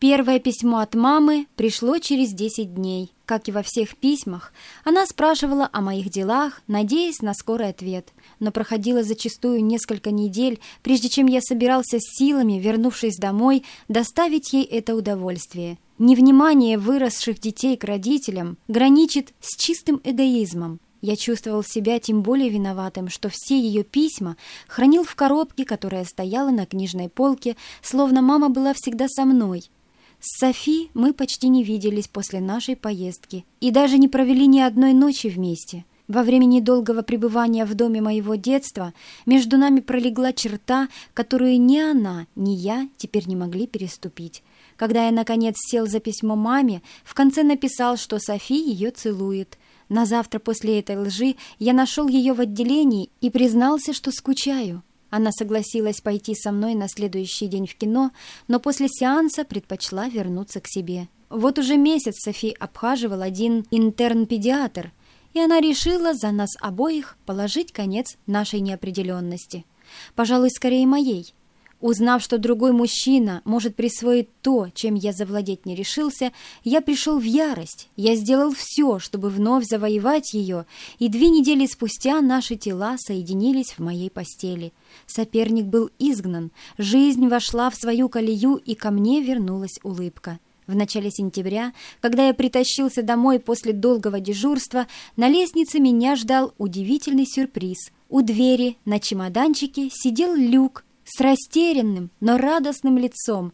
Первое письмо от мамы пришло через 10 дней. Как и во всех письмах, она спрашивала о моих делах, надеясь на скорый ответ. Но проходило зачастую несколько недель, прежде чем я собирался с силами, вернувшись домой, доставить ей это удовольствие. Невнимание выросших детей к родителям граничит с чистым эгоизмом. Я чувствовал себя тем более виноватым, что все ее письма хранил в коробке, которая стояла на книжной полке, словно мама была всегда со мной. С Софи мы почти не виделись после нашей поездки и даже не провели ни одной ночи вместе. Во время недолгого пребывания в доме моего детства между нами пролегла черта, которую ни она, ни я теперь не могли переступить. Когда я, наконец, сел за письмо маме, в конце написал, что Софи ее целует. На завтра после этой лжи я нашел ее в отделении и признался, что скучаю. Она согласилась пойти со мной на следующий день в кино, но после сеанса предпочла вернуться к себе. Вот уже месяц Софи обхаживал один интерн-педиатр, и она решила за нас обоих положить конец нашей неопределенности. Пожалуй, скорее моей. Узнав, что другой мужчина может присвоить то, чем я завладеть не решился, я пришел в ярость. Я сделал все, чтобы вновь завоевать ее, и две недели спустя наши тела соединились в моей постели. Соперник был изгнан, жизнь вошла в свою колею, и ко мне вернулась улыбка. В начале сентября, когда я притащился домой после долгого дежурства, на лестнице меня ждал удивительный сюрприз. У двери на чемоданчике сидел Люк, с растерянным, но радостным лицом.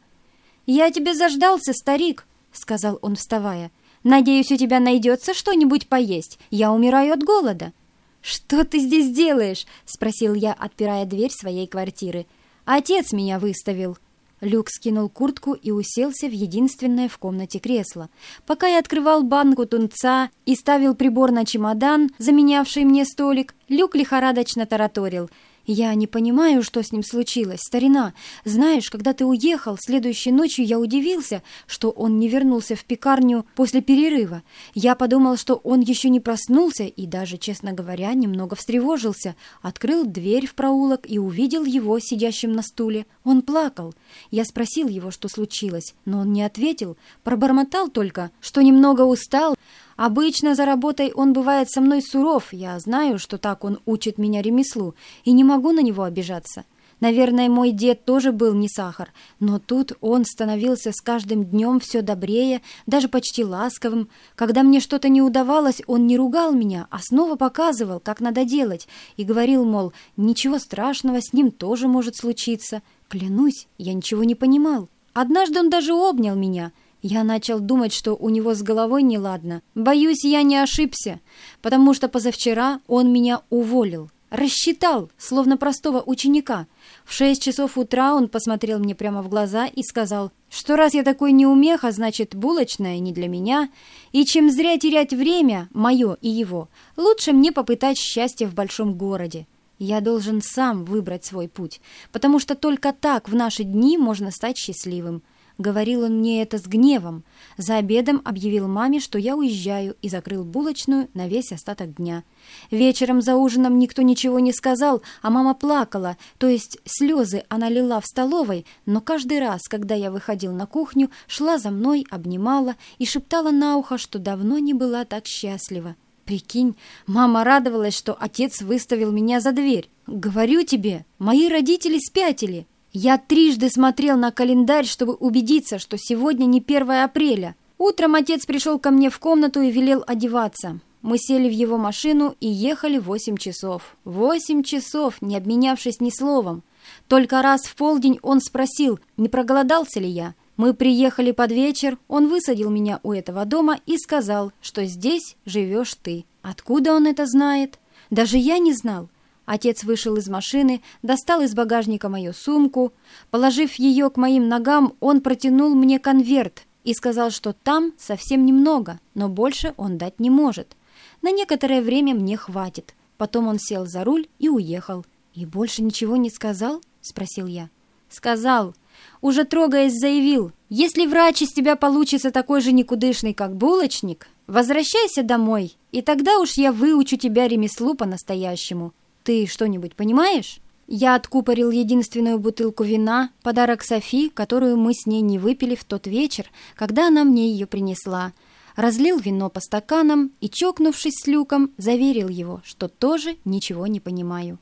«Я тебе заждался, старик», — сказал он, вставая. «Надеюсь, у тебя найдется что-нибудь поесть. Я умираю от голода». «Что ты здесь делаешь?» — спросил я, отпирая дверь своей квартиры. «Отец меня выставил». Люк скинул куртку и уселся в единственное в комнате кресло. Пока я открывал банку тунца и ставил прибор на чемодан, заменявший мне столик, Люк лихорадочно тараторил — «Я не понимаю, что с ним случилось, старина. Знаешь, когда ты уехал, следующей ночью я удивился, что он не вернулся в пекарню после перерыва. Я подумал, что он еще не проснулся и даже, честно говоря, немного встревожился. Открыл дверь в проулок и увидел его сидящим на стуле. Он плакал. Я спросил его, что случилось, но он не ответил. Пробормотал только, что немного устал, Обычно за работой он бывает со мной суров, я знаю, что так он учит меня ремеслу, и не могу на него обижаться. Наверное, мой дед тоже был не сахар, но тут он становился с каждым днем все добрее, даже почти ласковым. Когда мне что-то не удавалось, он не ругал меня, а снова показывал, как надо делать, и говорил, мол, ничего страшного, с ним тоже может случиться. Клянусь, я ничего не понимал. Однажды он даже обнял меня — я начал думать, что у него с головой неладно. Боюсь, я не ошибся, потому что позавчера он меня уволил. Рассчитал, словно простого ученика. В шесть часов утра он посмотрел мне прямо в глаза и сказал, что раз я такой неумеха, значит, булочная не для меня, и чем зря терять время, мое и его, лучше мне попытать счастье в большом городе. Я должен сам выбрать свой путь, потому что только так в наши дни можно стать счастливым. Говорил он мне это с гневом. За обедом объявил маме, что я уезжаю, и закрыл булочную на весь остаток дня. Вечером за ужином никто ничего не сказал, а мама плакала, то есть слезы она лила в столовой, но каждый раз, когда я выходил на кухню, шла за мной, обнимала и шептала на ухо, что давно не была так счастлива. Прикинь, мама радовалась, что отец выставил меня за дверь. Говорю тебе, мои родители спятили. Я трижды смотрел на календарь, чтобы убедиться, что сегодня не 1 апреля. Утром отец пришел ко мне в комнату и велел одеваться. Мы сели в его машину и ехали восемь часов. Восемь часов, не обменявшись ни словом. Только раз в полдень он спросил, не проголодался ли я. Мы приехали под вечер, он высадил меня у этого дома и сказал, что здесь живешь ты. Откуда он это знает? Даже я не знал. Отец вышел из машины, достал из багажника мою сумку. Положив ее к моим ногам, он протянул мне конверт и сказал, что там совсем немного, но больше он дать не может. На некоторое время мне хватит. Потом он сел за руль и уехал. «И больше ничего не сказал?» — спросил я. «Сказал. Уже трогаясь, заявил. Если врач из тебя получится такой же никудышный, как булочник, возвращайся домой, и тогда уж я выучу тебя ремеслу по-настоящему». Ты что-нибудь понимаешь?» Я откупорил единственную бутылку вина, подарок Софи, которую мы с ней не выпили в тот вечер, когда она мне ее принесла. Разлил вино по стаканам и, чокнувшись с Люком, заверил его, что тоже ничего не понимаю.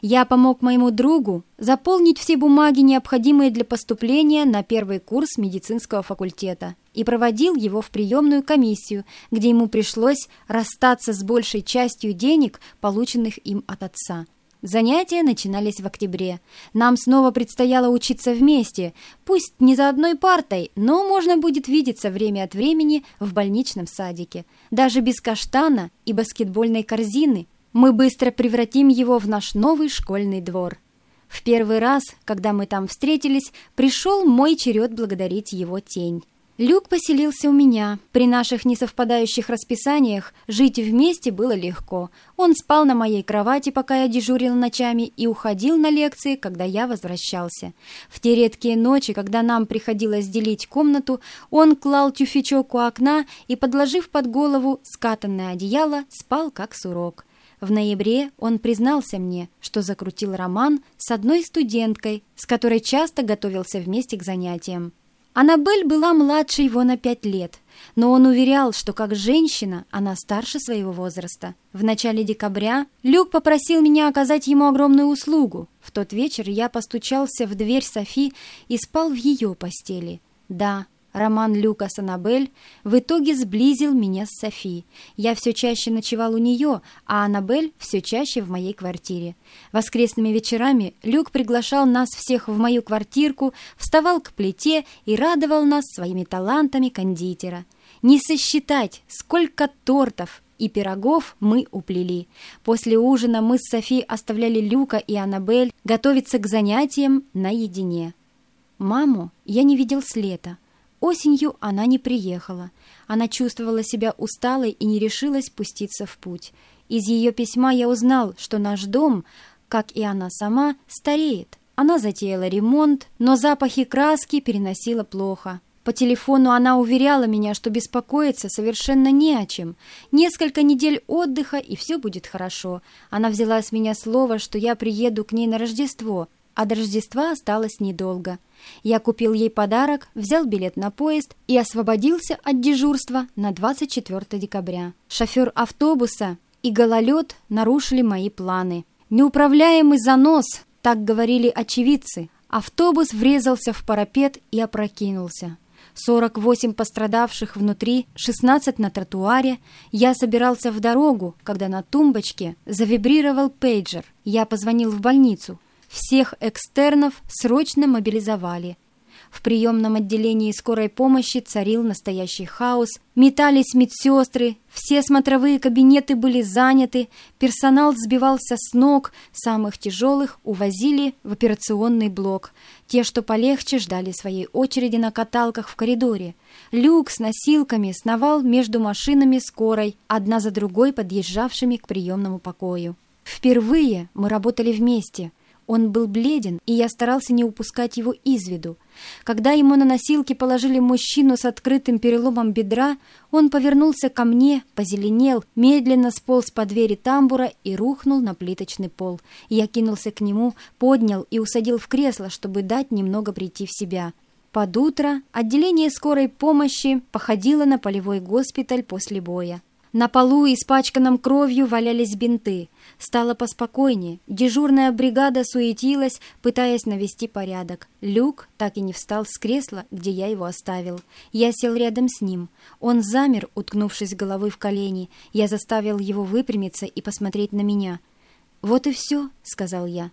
Я помог моему другу заполнить все бумаги, необходимые для поступления на первый курс медицинского факультета, и проводил его в приемную комиссию, где ему пришлось расстаться с большей частью денег, полученных им от отца. Занятия начинались в октябре. Нам снова предстояло учиться вместе, пусть не за одной партой, но можно будет видеться время от времени в больничном садике. Даже без каштана и баскетбольной корзины мы быстро превратим его в наш новый школьный двор. В первый раз, когда мы там встретились, пришел мой черед благодарить его тень. Люк поселился у меня. При наших несовпадающих расписаниях жить вместе было легко. Он спал на моей кровати, пока я дежурила ночами, и уходил на лекции, когда я возвращался. В те редкие ночи, когда нам приходилось делить комнату, он клал тюфячок у окна и, подложив под голову скатанное одеяло, спал как сурок. В ноябре он признался мне, что закрутил роман с одной студенткой, с которой часто готовился вместе к занятиям. Аннабель была младше его на пять лет, но он уверял, что как женщина она старше своего возраста. В начале декабря Люк попросил меня оказать ему огромную услугу. В тот вечер я постучался в дверь Софи и спал в ее постели. Да, Роман Люка с Аннабель в итоге сблизил меня с Софи. Я все чаще ночевал у нее, а Аннабель все чаще в моей квартире. Воскресными вечерами Люк приглашал нас всех в мою квартирку, вставал к плите и радовал нас своими талантами кондитера. Не сосчитать, сколько тортов и пирогов мы уплели. После ужина мы с Софи оставляли Люка и Аннабель готовиться к занятиям наедине. Маму я не видел с лета. Осенью она не приехала. Она чувствовала себя усталой и не решилась пуститься в путь. Из ее письма я узнал, что наш дом, как и она сама, стареет. Она затеяла ремонт, но запахи краски переносила плохо. По телефону она уверяла меня, что беспокоиться совершенно не о чем. Несколько недель отдыха, и все будет хорошо. Она взяла с меня слово, что я приеду к ней на Рождество, а до Рождества осталось недолго. Я купил ей подарок, взял билет на поезд и освободился от дежурства на 24 декабря. Шофер автобуса и гололед нарушили мои планы. Неуправляемый занос, так говорили очевидцы. Автобус врезался в парапет и опрокинулся. 48 пострадавших внутри, 16 на тротуаре. Я собирался в дорогу, когда на тумбочке завибрировал пейджер. Я позвонил в больницу. Всех экстернов срочно мобилизовали. В приемном отделении скорой помощи царил настоящий хаос. Метались медсестры, все смотровые кабинеты были заняты, персонал сбивался с ног, самых тяжелых увозили в операционный блок. Те, что полегче, ждали своей очереди на каталках в коридоре. Люк с носилками сновал между машинами скорой, одна за другой подъезжавшими к приемному покою. Впервые мы работали вместе — он был бледен, и я старался не упускать его из виду. Когда ему на носилки положили мужчину с открытым переломом бедра, он повернулся ко мне, позеленел, медленно сполз по двери тамбура и рухнул на плиточный пол. Я кинулся к нему, поднял и усадил в кресло, чтобы дать немного прийти в себя. Под утро отделение скорой помощи походило на полевой госпиталь после боя. На полу, испачканном кровью, валялись бинты. Стало поспокойнее. Дежурная бригада суетилась, пытаясь навести порядок. Люк так и не встал с кресла, где я его оставил. Я сел рядом с ним. Он замер, уткнувшись головой в колени. Я заставил его выпрямиться и посмотреть на меня. «Вот и все», — сказал я.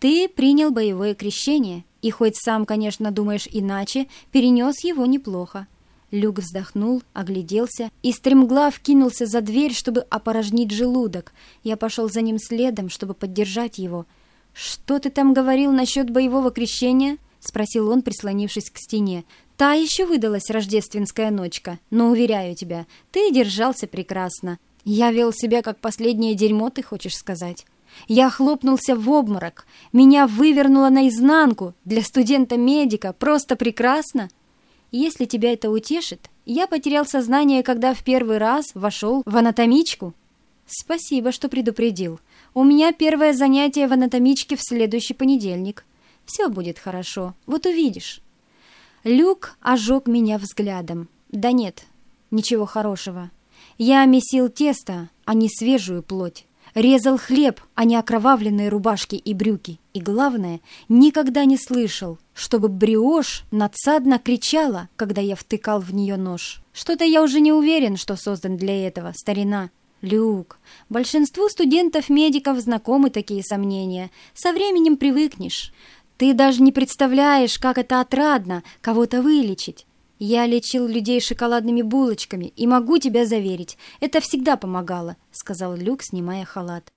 «Ты принял боевое крещение, и хоть сам, конечно, думаешь иначе, перенес его неплохо. Люк вздохнул, огляделся и стремглав кинулся за дверь, чтобы опорожнить желудок. Я пошел за ним следом, чтобы поддержать его. «Что ты там говорил насчет боевого крещения?» — спросил он, прислонившись к стене. «Та еще выдалась рождественская ночка, но, уверяю тебя, ты держался прекрасно. Я вел себя как последнее дерьмо, ты хочешь сказать?» Я хлопнулся в обморок. Меня вывернуло наизнанку. Для студента-медика просто прекрасно. Если тебя это утешит, я потерял сознание, когда в первый раз вошел в анатомичку. Спасибо, что предупредил. У меня первое занятие в анатомичке в следующий понедельник. Все будет хорошо, вот увидишь. Люк ожег меня взглядом. Да нет, ничего хорошего. Я месил тесто, а не свежую плоть. Резал хлеб, а не окровавленные рубашки и брюки. И главное, никогда не слышал, чтобы бриош надсадно кричала, когда я втыкал в нее нож. Что-то я уже не уверен, что создан для этого, старина. Люк, большинству студентов-медиков знакомы такие сомнения. Со временем привыкнешь. Ты даже не представляешь, как это отрадно кого-то вылечить. Я лечил людей шоколадными булочками и могу тебя заверить, это всегда помогало, сказал Люк, снимая халат.